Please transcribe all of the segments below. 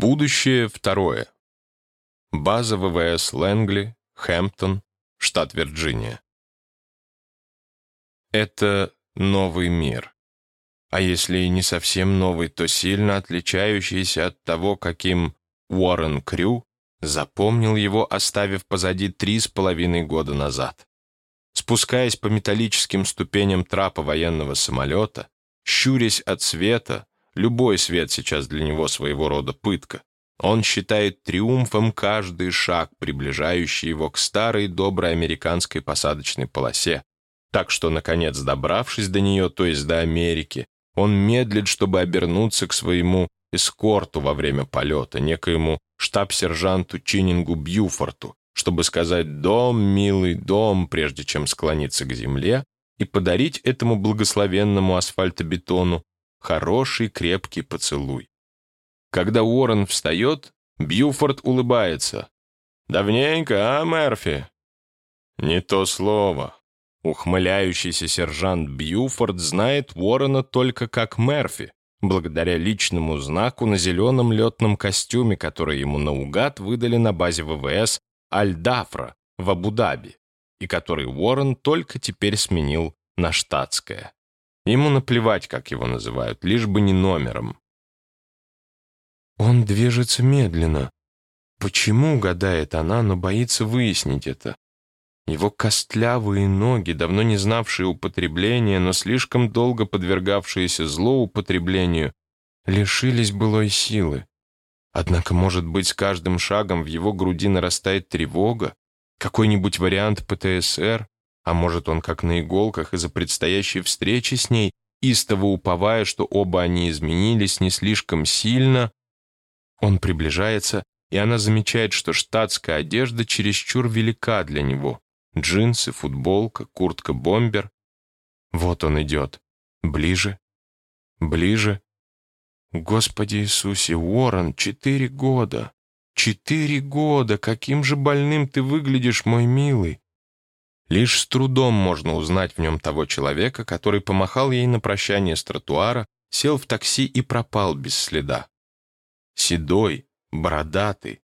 Будущее второе. База ВВС Лэнгли, Хэмптон, штат Вирджиния. Это новый мир. А если и не совсем новый, то сильно отличающийся от того, каким Уоррен Крю запомнил его, оставив позади три с половиной года назад. Спускаясь по металлическим ступеням трапа военного самолета, щурясь от света, Любой свет сейчас для него своего рода пытка. Он считает триумфом каждый шаг, приближающий его к старой доброй американской посадочной полосе. Так что, наконец, добравшись до нее, то есть до Америки, он медлит, чтобы обернуться к своему эскорту во время полета, некоему штаб-сержанту Чинингу Бьюфорту, чтобы сказать «дом, милый дом», прежде чем склониться к земле и подарить этому благословенному асфальтобетону хороший крепкий поцелуй. Когда Уоррен встает, Бьюфорд улыбается. «Давненько, а, Мерфи?» «Не то слово». Ухмыляющийся сержант Бьюфорд знает Уоррена только как Мерфи, благодаря личному знаку на зеленом летном костюме, который ему наугад выдали на базе ВВС Аль-Дафра в Абу-Даби, и который Уоррен только теперь сменил на штатское. Ему наплевать, как его называют, лишь бы не номером. Он движется медленно. Почему, гадает она, но боится выяснить это? Его костлявые ноги, давно не знавшие употребления, но слишком долго подвергавшиеся злоупотреблению, лишились былой силы. Однако, может быть, с каждым шагом в его груди нарастает тревога, какой-нибудь вариант ПТСР, а может, он как на иголках из-за предстоящей встречи с ней, истово уповая, что оба они изменились не слишком сильно. Он приближается, и она замечает, что штатская одежда чересчур велика для него. Джинсы, футболка, куртка-бомбер. Вот он идет. Ближе. Ближе. Господи Иисусе, Уоррен, четыре года. Четыре года! Каким же больным ты выглядишь, мой милый! Лишь с трудом можно узнать в нем того человека, который помахал ей на прощание с тротуара, сел в такси и пропал без следа. Седой, бородатый.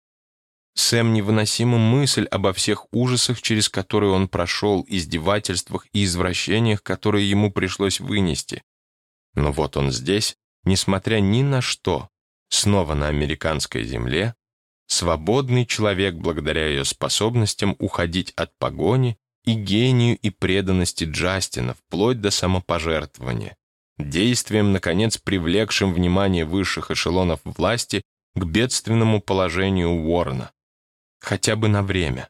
Сэм невыносима мысль обо всех ужасах, через которые он прошел, издевательствах и извращениях, которые ему пришлось вынести. Но вот он здесь, несмотря ни на что, снова на американской земле, свободный человек благодаря ее способностям уходить от погони и гению и преданности Джастина, вплоть до самопожертвования, действием, наконец, привлекшим внимание высших эшелонов власти к бедственному положению Уоррена. Хотя бы на время.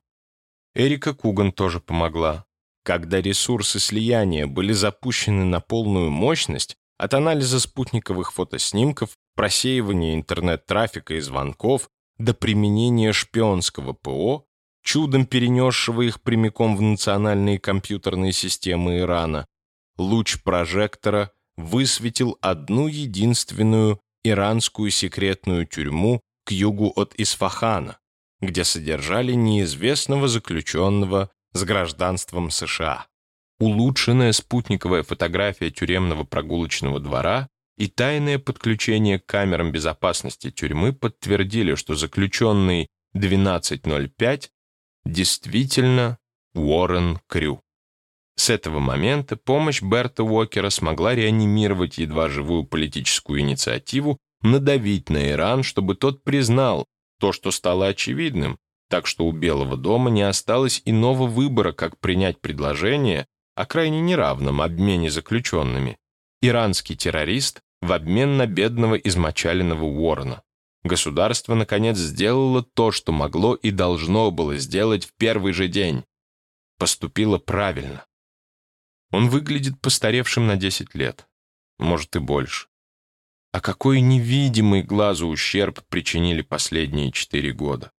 Эрика Куган тоже помогла. Когда ресурсы слияния были запущены на полную мощность, от анализа спутниковых фотоснимков, просеивания интернет-трафика и звонков до применения шпионского ПО, чудом перенесшего их прямиком в национальные компьютерные системы Ирана, луч прожектора высветил одну единственную иранскую секретную тюрьму к югу от Исфахана, где содержали неизвестного заключенного с гражданством США. Улучшенная спутниковая фотография тюремного прогулочного двора и тайное подключение к камерам безопасности тюрьмы подтвердили, что заключенный 1205 действительно Уоррен Крю. С этого момента помощь Берта Уокера смогла реанимировать едва живую политическую инициативу, надавить на Иран, чтобы тот признал то, что стало очевидным, так что у Белого дома не осталось иного выбора, как принять предложение о крайне неравном обмене заключенными. Иранский террорист в обмен на бедного измочаленного Уоррена. Государство, наконец, сделало то, что могло и должно было сделать в первый же день. Поступило правильно. Он выглядит постаревшим на 10 лет, может и больше. А какой невидимый глазу ущерб причинили последние четыре года.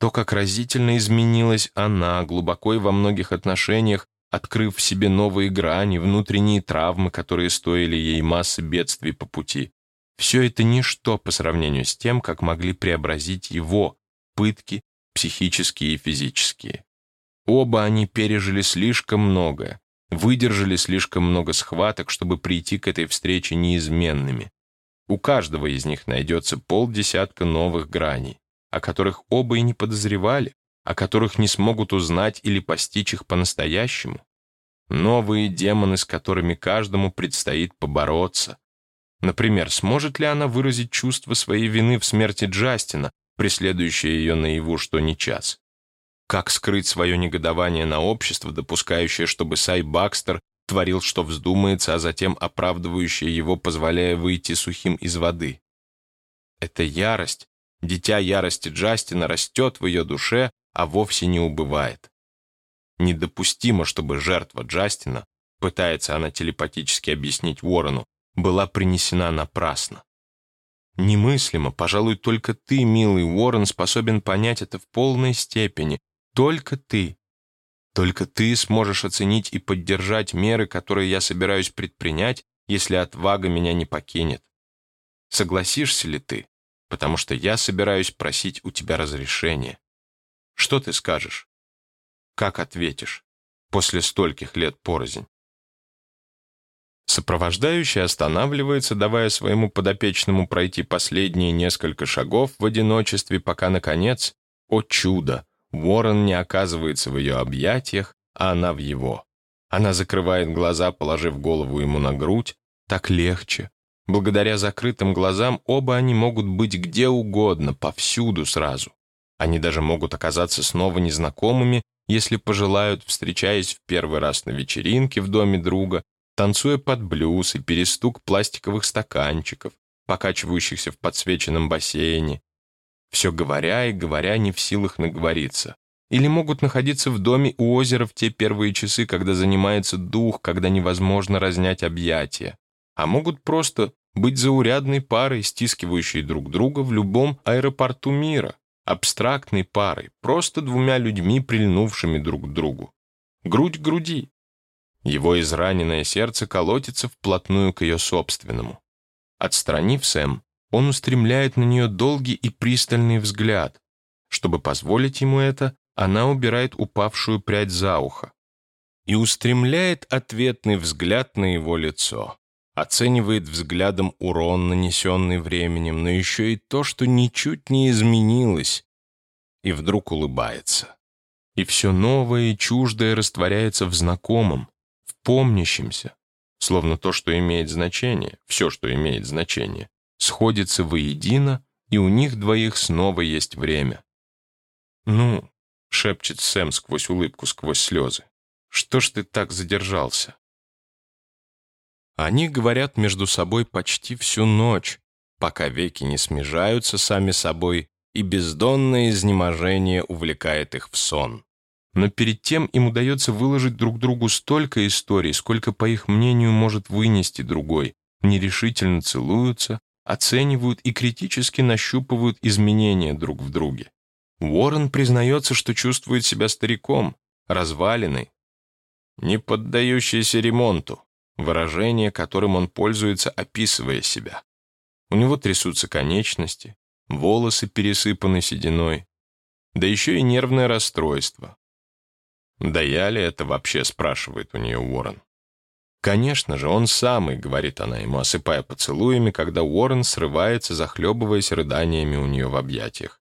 То, как разительно изменилась она, глубоко и во многих отношениях, открыв в себе новые грани, внутренние травмы, которые стоили ей массы бедствий по пути. Все это ничто по сравнению с тем, как могли преобразить его пытки, психические и физические. Оба они пережили слишком многое, выдержали слишком много схваток, чтобы прийти к этой встрече неизменными. У каждого из них найдется полдесятка новых граней, о которых оба и не подозревали, о которых не смогут узнать или постичь их по-настоящему. Новые демоны, с которыми каждому предстоит побороться. Например, сможет ли она выразить чувство своей вины в смерти Джастина, преследующее ее наяву что ни час? Как скрыть свое негодование на общество, допускающее, чтобы Сай Бакстер творил, что вздумается, а затем оправдывающее его, позволяя выйти сухим из воды? Эта ярость, дитя ярости Джастина, растет в ее душе, а вовсе не убывает. Недопустимо, чтобы жертва Джастина, пытается она телепатически объяснить Уоррену, была принесена напрасно. Немыслимо, пожалуй, только ты, милый Уоррен, способен понять это в полной степени, только ты. Только ты сможешь оценить и поддержать меры, которые я собираюсь предпринять, если отвага меня не покинет. Согласишься ли ты? Потому что я собираюсь просить у тебя разрешения. Что ты скажешь? Как ответишь после стольких лет порознь? Сопровождающий останавливается, давая своему подопечному пройти последние несколько шагов в одиночестве, пока, наконец, о чудо, Уоррен не оказывается в ее объятиях, а она в его. Она закрывает глаза, положив голову ему на грудь. Так легче. Благодаря закрытым глазам оба они могут быть где угодно, повсюду сразу. Они даже могут оказаться снова незнакомыми, если пожелают, встречаясь в первый раз на вечеринке в доме друга, танцуя под блюз и перестук пластиковых стаканчиков, покачивающихся в подсвеченном бассейне, все говоря и говоря не в силах наговориться. Или могут находиться в доме у озера в те первые часы, когда занимается дух, когда невозможно разнять объятия. А могут просто быть заурядной парой, стискивающей друг друга в любом аэропорту мира, абстрактной парой, просто двумя людьми, прильнувшими друг к другу. Грудь к груди. Его израненное сердце колотится вплотную к ее собственному. Отстранив Сэм, он устремляет на нее долгий и пристальный взгляд. Чтобы позволить ему это, она убирает упавшую прядь за ухо и устремляет ответный взгляд на его лицо. Оценивает взглядом урон, нанесенный временем, но еще и то, что ничуть не изменилось, и вдруг улыбается. И все новое и чуждое растворяется в знакомом, в помнящемся, словно то, что имеет значение, все, что имеет значение, сходятся воедино, и у них двоих снова есть время. «Ну», — шепчет Сэм сквозь улыбку, сквозь слезы, «что ж ты так задержался?» Они говорят между собой почти всю ночь, пока веки не смежаются сами собой, и бездонное изнеможение увлекает их в сон. Но перед тем им удается выложить друг другу столько историй, сколько, по их мнению, может вынести другой, нерешительно целуются, оценивают и критически нащупывают изменения друг в друге. Уоррен признается, что чувствует себя стариком, развалиной, не поддающийся ремонту, выражение, которым он пользуется, описывая себя. У него трясутся конечности, волосы пересыпаны сединой, да еще и нервное расстройство. «Да я ли это вообще?» — спрашивает у нее Уоррен. «Конечно же, он самый», — говорит она ему, осыпая поцелуями, когда Уоррен срывается, захлебываясь рыданиями у нее в объятиях.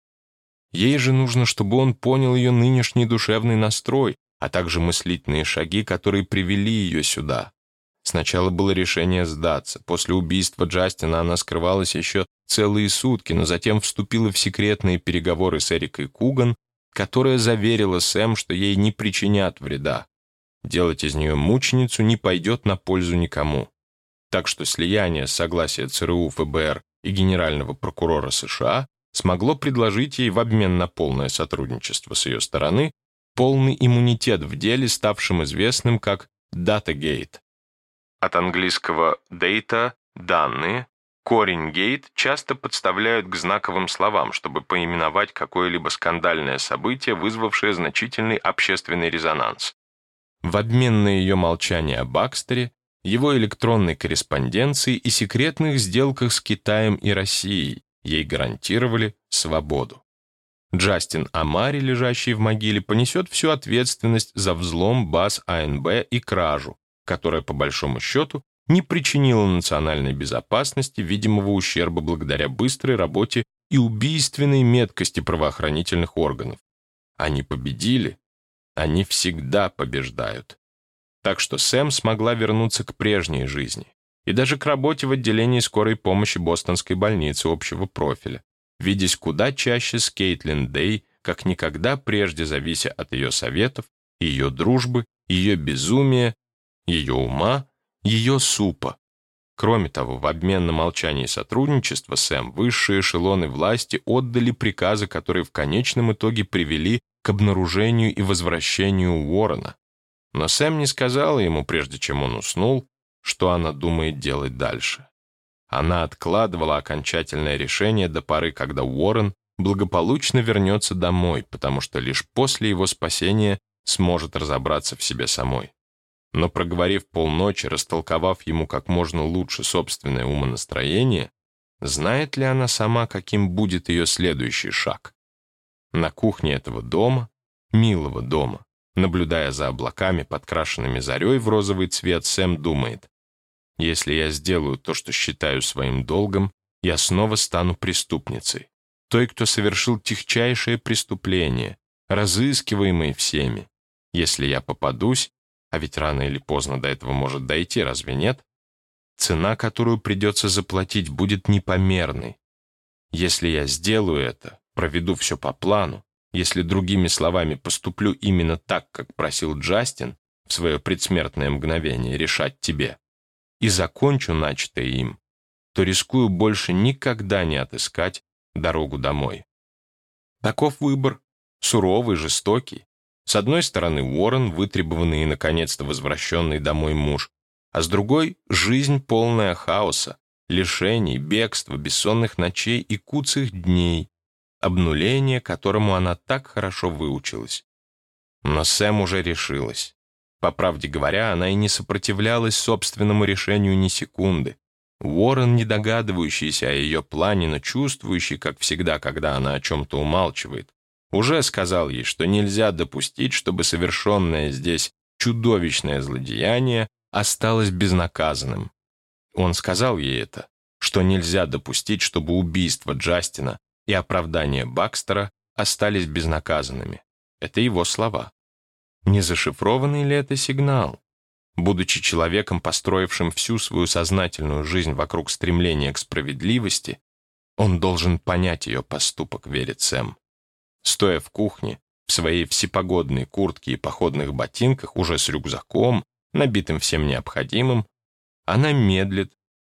Ей же нужно, чтобы он понял ее нынешний душевный настрой, а также мыслительные шаги, которые привели ее сюда. Сначала было решение сдаться. После убийства Джастина она скрывалась еще целые сутки, но затем вступила в секретные переговоры с Эрикой Куган, которая заверила Сэм, что ей не причинят вреда. Делать из нее мученицу не пойдет на пользу никому. Так что слияние согласия ЦРУ, ФБР и Генерального прокурора США смогло предложить ей в обмен на полное сотрудничество с ее стороны полный иммунитет в деле, ставшем известным как «Датагейт». От английского «data» — «данные», корень «гейт» часто подставляют к знаковым словам, чтобы поименовать какое-либо скандальное событие, вызвавшее значительный общественный резонанс. В обмен на ее молчание о Бакстере, его электронной корреспонденции и секретных сделках с Китаем и Россией ей гарантировали свободу. Джастин Амари, лежащий в могиле, понесет всю ответственность за взлом баз АНБ и кражу, которая, по большому счету, не причинила национальной безопасности видимого ущерба благодаря быстрой работе и убийственной меткости правоохранительных органов. Они победили. Они всегда побеждают. Так что Сэм смогла вернуться к прежней жизни и даже к работе в отделении скорой помощи Бостонской больницы общего профиля, видясь куда чаще с Кейтлин Дэй, как никогда прежде завися от ее советов, ее дружбы, ее безумия, ее ума, ее супа. Кроме того, в обмен на молчание и сотрудничество Сэм высшие эшелоны власти отдали приказы, которые в конечном итоге привели к обнаружению и возвращению Уоррена. Но Сэм не сказала ему, прежде чем он уснул, что она думает делать дальше. Она откладывала окончательное решение до поры, когда Уоррен благополучно вернется домой, потому что лишь после его спасения сможет разобраться в себе самой. Но проговорив полночи, растолковав ему как можно лучше собственное умонастроение, знает ли она сама, каким будет ее следующий шаг? На кухне этого дома, милого дома, наблюдая за облаками, подкрашенными зарей в розовый цвет, Сэм думает, если я сделаю то, что считаю своим долгом, я снова стану преступницей, той, кто совершил тихчайшее преступление, разыскиваемой всеми. Если я попадусь, а ведь рано или поздно до этого может дойти, разве нет? Цена, которую придется заплатить, будет непомерной. Если я сделаю это, проведу все по плану, если, другими словами, поступлю именно так, как просил Джастин в свое предсмертное мгновение решать тебе, и закончу начатое им, то рискую больше никогда не отыскать дорогу домой. Таков выбор, суровый, жестокий, с одной стороны Уоррен, вытребованный и наконец-то возвращенный домой муж, а с другой — жизнь полная хаоса, лишений, бегства, бессонных ночей и куцых дней, обнуление, которому она так хорошо выучилась. Но Сэм уже решилась. По правде говоря, она и не сопротивлялась собственному решению ни секунды. Уоррен, не догадывающийся о ее плане, но чувствующий, как всегда, когда она о чем-то умалчивает, уже сказал ей, что нельзя допустить, чтобы совершенное здесь чудовищное злодеяние осталось безнаказанным. Он сказал ей это, что нельзя допустить, чтобы убийство Джастина и оправдание Бакстера остались безнаказанными. Это его слова. Не зашифрованный ли это сигнал? Будучи человеком, построившим всю свою сознательную жизнь вокруг стремления к справедливости, он должен понять ее поступок, верит Сэм. Стоя в кухне, в своей всепогодной куртке и походных ботинках, уже с рюкзаком, набитым всем необходимым, она медлит,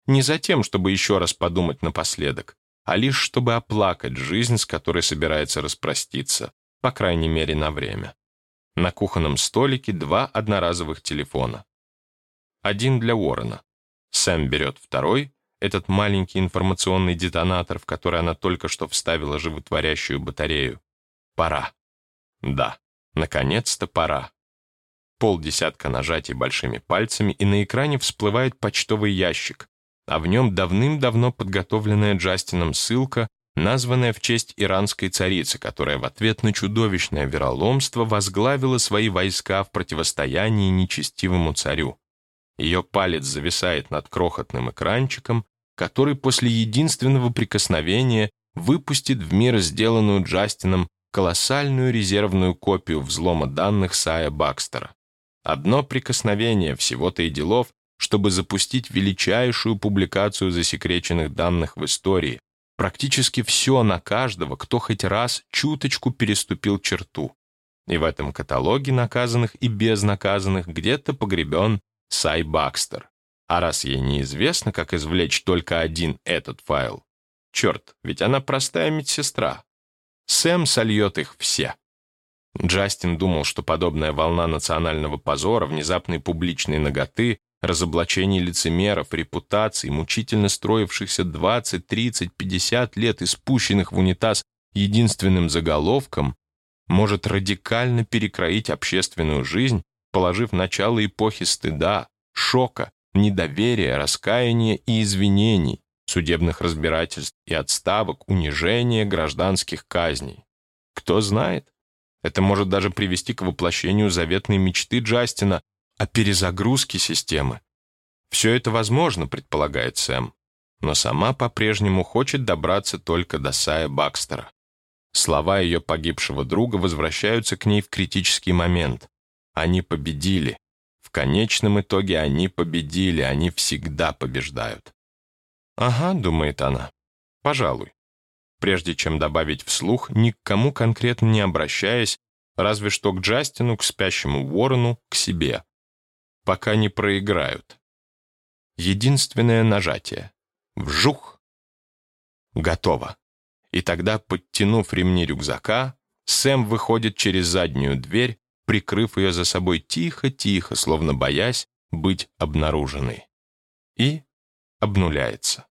не за тем, чтобы еще раз подумать напоследок, а лишь чтобы оплакать жизнь, с которой собирается распроститься, по крайней мере, на время. На кухонном столике два одноразовых телефона. Один для Уоррена. Сэм берет второй, этот маленький информационный детонатор, в который она только что вставила животворящую батарею. Пора. Да, наконец-то пора. Полдесятка нажатий большими пальцами, и на экране всплывает почтовый ящик, а в нем давным-давно подготовленная Джастином ссылка, названная в честь иранской царицы, которая в ответ на чудовищное вероломство возглавила свои войска в противостоянии нечестивому царю. Ее палец зависает над крохотным экранчиком, который после единственного прикосновения выпустит в мир сделанную Джастином колоссальную резервную копию взлома данных Сая Бакстера. Одно прикосновение всего-то и делов, чтобы запустить величайшую публикацию засекреченных данных в истории. Практически все на каждого, кто хоть раз чуточку переступил черту. И в этом каталоге наказанных и безнаказанных где-то погребен Сай Бакстер. А раз ей неизвестно, как извлечь только один этот файл, черт, ведь она простая медсестра, Сэм сольет их все. Джастин думал, что подобная волна национального позора, внезапной публичной ноготы, разоблачений лицемеров, репутаций, мучительно строившихся 20, 30, 50 лет и спущенных в унитаз единственным заголовком, может радикально перекроить общественную жизнь, положив начало эпохи стыда, шока, недоверия, раскаяния и извинений, судебных разбирательств и отставок, унижения, гражданских казней. Кто знает, это может даже привести к воплощению заветной мечты Джастина о перезагрузке системы. Все это возможно, предполагает Сэм, но сама по-прежнему хочет добраться только до Сая Бакстера. Слова ее погибшего друга возвращаются к ней в критический момент. Они победили. В конечном итоге они победили, они всегда побеждают. «Ага», — думает она, — «пожалуй». Прежде чем добавить вслух, ни к кому конкретно не обращаясь, разве что к Джастину, к спящему ворону, к себе. Пока не проиграют. Единственное нажатие. Вжух. Готово. И тогда, подтянув ремни рюкзака, Сэм выходит через заднюю дверь, прикрыв ее за собой тихо-тихо, словно боясь быть обнаруженной. И обнуляется.